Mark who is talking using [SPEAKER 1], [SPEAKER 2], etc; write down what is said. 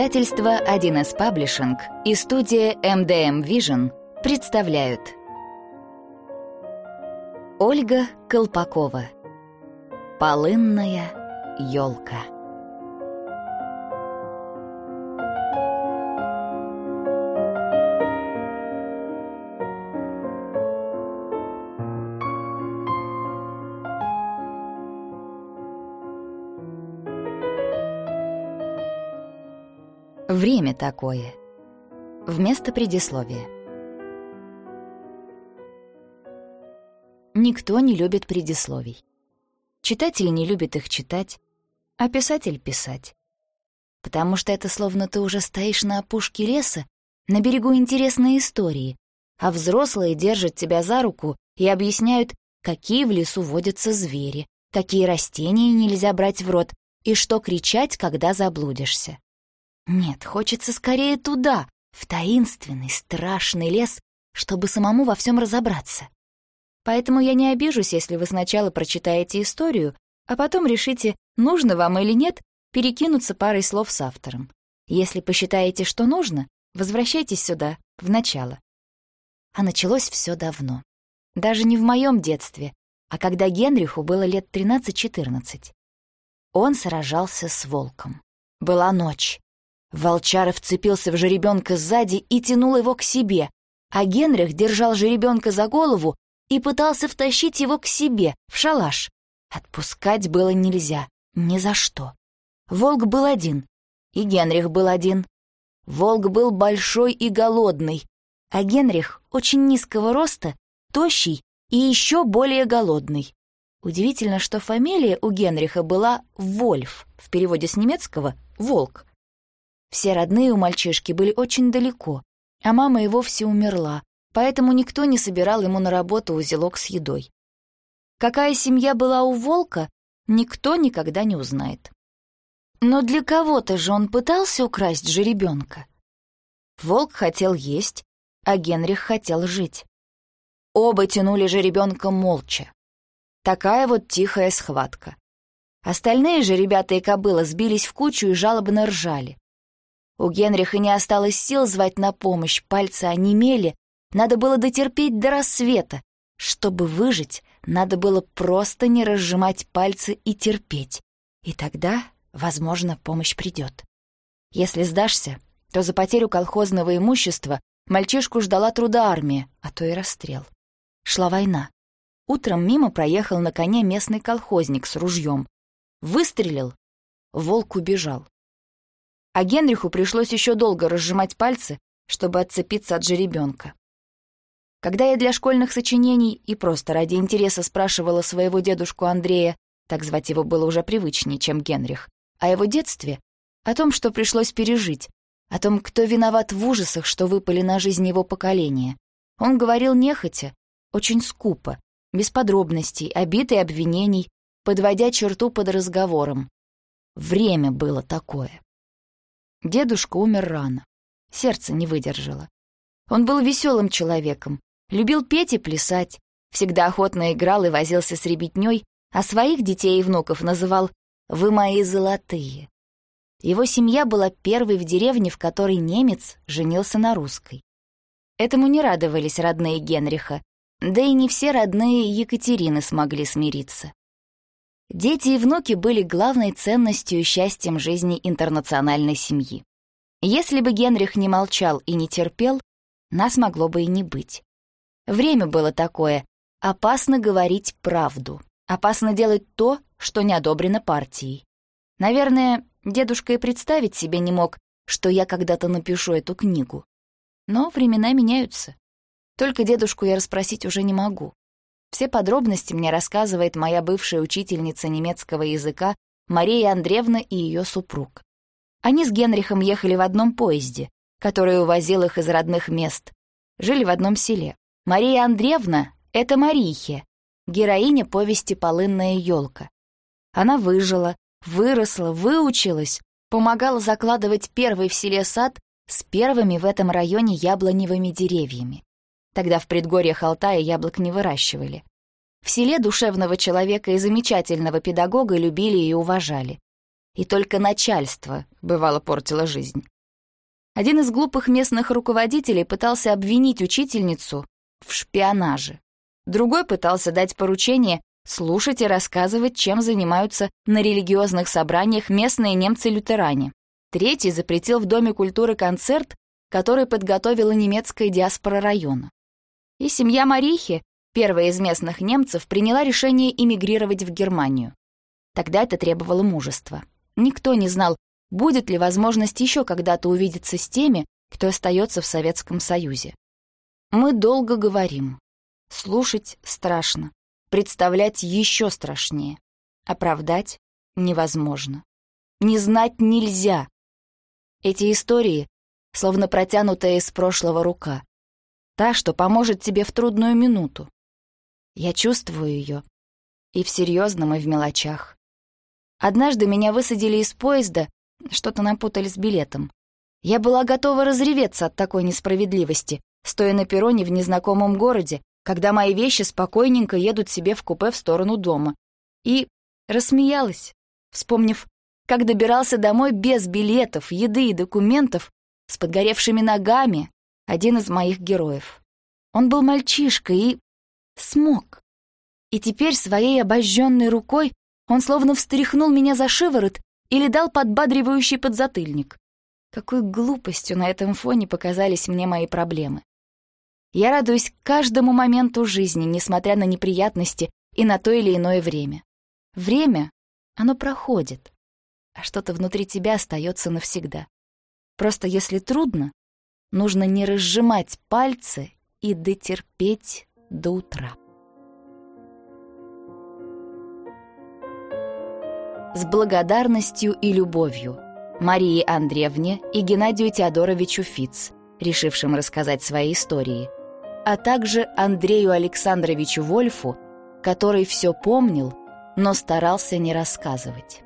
[SPEAKER 1] Издательство 1С Паблишинг и студия MDM Vision представляют. Ольга Колпакова. Полынная елка Время такое. Вместо предисловия. Никто не любит предисловий. Читатель не любит их читать, а писатель — писать. Потому что это словно ты уже стоишь на опушке леса, на берегу интересной истории, а взрослые держат тебя за руку и объясняют, какие в лесу водятся звери, какие растения нельзя брать в рот и что кричать, когда заблудишься. Нет, хочется скорее туда, в таинственный, страшный лес, чтобы самому во всем разобраться. Поэтому я не обижусь, если вы сначала прочитаете историю, а потом решите, нужно вам или нет, перекинуться парой слов с автором. Если посчитаете, что нужно, возвращайтесь сюда, в начало. А началось все давно. Даже не в моем детстве, а когда Генриху было лет 13-14. Он сражался с волком. Была ночь. Волчара вцепился в жеребенка сзади и тянул его к себе, а Генрих держал жеребенка за голову и пытался втащить его к себе, в шалаш. Отпускать было нельзя, ни за что. Волк был один, и Генрих был один. Волк был большой и голодный, а Генрих очень низкого роста, тощий и еще более голодный. Удивительно, что фамилия у Генриха была Вольф, в переводе с немецкого «волк». Все родные у мальчишки были очень далеко, а мама и вовсе умерла, поэтому никто не собирал ему на работу узелок с едой. Какая семья была у волка, никто никогда не узнает. Но для кого-то же он пытался украсть жеребенка. Волк хотел есть, а Генрих хотел жить. Оба тянули жеребенка молча. Такая вот тихая схватка. Остальные же ребята и кобыла сбились в кучу и жалобно ржали. У Генриха не осталось сил звать на помощь, пальцы онемели, надо было дотерпеть до рассвета. Чтобы выжить, надо было просто не разжимать пальцы и терпеть. И тогда, возможно, помощь придет. Если сдашься, то за потерю колхозного имущества мальчишку ждала труда армия, а то и расстрел. Шла война. Утром мимо проехал на коне местный колхозник с ружьем. Выстрелил, волк убежал а Генриху пришлось еще долго разжимать пальцы, чтобы отцепиться от жеребенка. Когда я для школьных сочинений и просто ради интереса спрашивала своего дедушку Андрея, так звать его было уже привычнее, чем Генрих, о его детстве, о том, что пришлось пережить, о том, кто виноват в ужасах, что выпали на жизнь его поколения, он говорил нехотя, очень скупо, без подробностей, обид и обвинений, подводя черту под разговором. Время было такое. Дедушка умер рано. Сердце не выдержало. Он был веселым человеком, любил петь и плясать, всегда охотно играл и возился с ребятней, а своих детей и внуков называл «Вы мои золотые». Его семья была первой в деревне, в которой немец женился на русской. Этому не радовались родные Генриха, да и не все родные Екатерины смогли смириться. Дети и внуки были главной ценностью и счастьем жизни интернациональной семьи. Если бы Генрих не молчал и не терпел, нас могло бы и не быть. Время было такое. Опасно говорить правду. Опасно делать то, что не одобрено партией. Наверное, дедушка и представить себе не мог, что я когда-то напишу эту книгу. Но времена меняются. Только дедушку я расспросить уже не могу. Все подробности мне рассказывает моя бывшая учительница немецкого языка Мария Андреевна и ее супруг. Они с Генрихом ехали в одном поезде, который увозил их из родных мест. Жили в одном селе. Мария Андреевна — это Марихе, героиня повести «Полынная елка». Она выжила, выросла, выучилась, помогала закладывать первый в селе сад с первыми в этом районе яблоневыми деревьями. Тогда в предгорьях Алтая яблок не выращивали. В селе душевного человека и замечательного педагога любили и уважали. и только начальство, бывало, портило жизнь. Один из глупых местных руководителей пытался обвинить учительницу в шпионаже. Другой пытался дать поручение слушать и рассказывать, чем занимаются на религиозных собраниях местные немцы-лютеране. Третий запретил в Доме культуры концерт, который подготовила немецкая диаспора района. И семья Марихи, первая из местных немцев, приняла решение эмигрировать в Германию. Тогда это требовало мужества. Никто не знал, будет ли возможность еще когда-то увидеться с теми, кто остается в Советском Союзе. Мы долго говорим. Слушать страшно. Представлять еще страшнее. Оправдать невозможно. Не знать нельзя. Эти истории словно протянутая из прошлого рука. Та, что поможет тебе в трудную минуту. Я чувствую ее и в серьезном, и в мелочах. Однажды меня высадили из поезда, что-то напутали с билетом. Я была готова разреветься от такой несправедливости, стоя на перроне в незнакомом городе, когда мои вещи спокойненько едут себе в купе в сторону дома. И рассмеялась, вспомнив, как добирался домой без билетов, еды и документов, с подгоревшими ногами, один из моих героев. Он был мальчишкой и смог. И теперь своей обожженной рукой он словно встряхнул меня за шиворот или дал подбадривающий подзатыльник. Какой глупостью на этом фоне показались мне мои проблемы. Я радуюсь каждому моменту жизни, несмотря на неприятности и на то или иное время. Время, оно проходит, а что-то внутри тебя остается навсегда. Просто если трудно, нужно не разжимать пальцы и дотерпеть до утра. с благодарностью и любовью Марии Андреевне и Геннадию Теодоровичу Фиц, решившим рассказать свои истории, а также Андрею Александровичу Вольфу, который все помнил, но старался не рассказывать.